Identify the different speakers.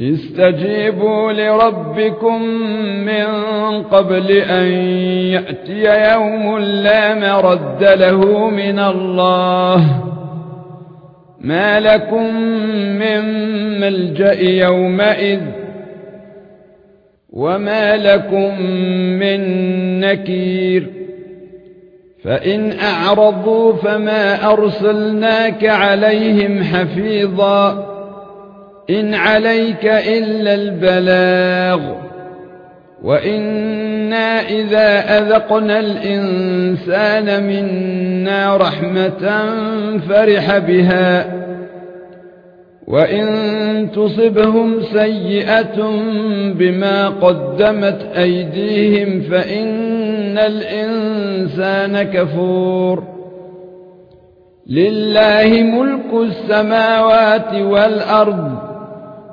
Speaker 1: استجيبوا لربكم من قبل أن يأتي يوم لا مرد له من الله. ما لكم من ملجأ يومئذ وما لكم من نكير. فإن أعرضوا فما أرسلناك عليهم حفيظا. إن عليك إلا البلاغ وَإِنَّا إِذَا أَذَقْنَا الْإِنسَانَ مِنَّا رَحْمَةً فَرِحَ بِهَا وَإِن تُصِبْهُمْ سَيِّئَةٌ بِمَا قَدَّمَتْ أَيْدِيهِمْ فَإِنَّ الْإِنسَانَ كَفُورٌ لِلَّهِ مُلْكُ السَّمَاوَاتِ وَالْأَرْضِ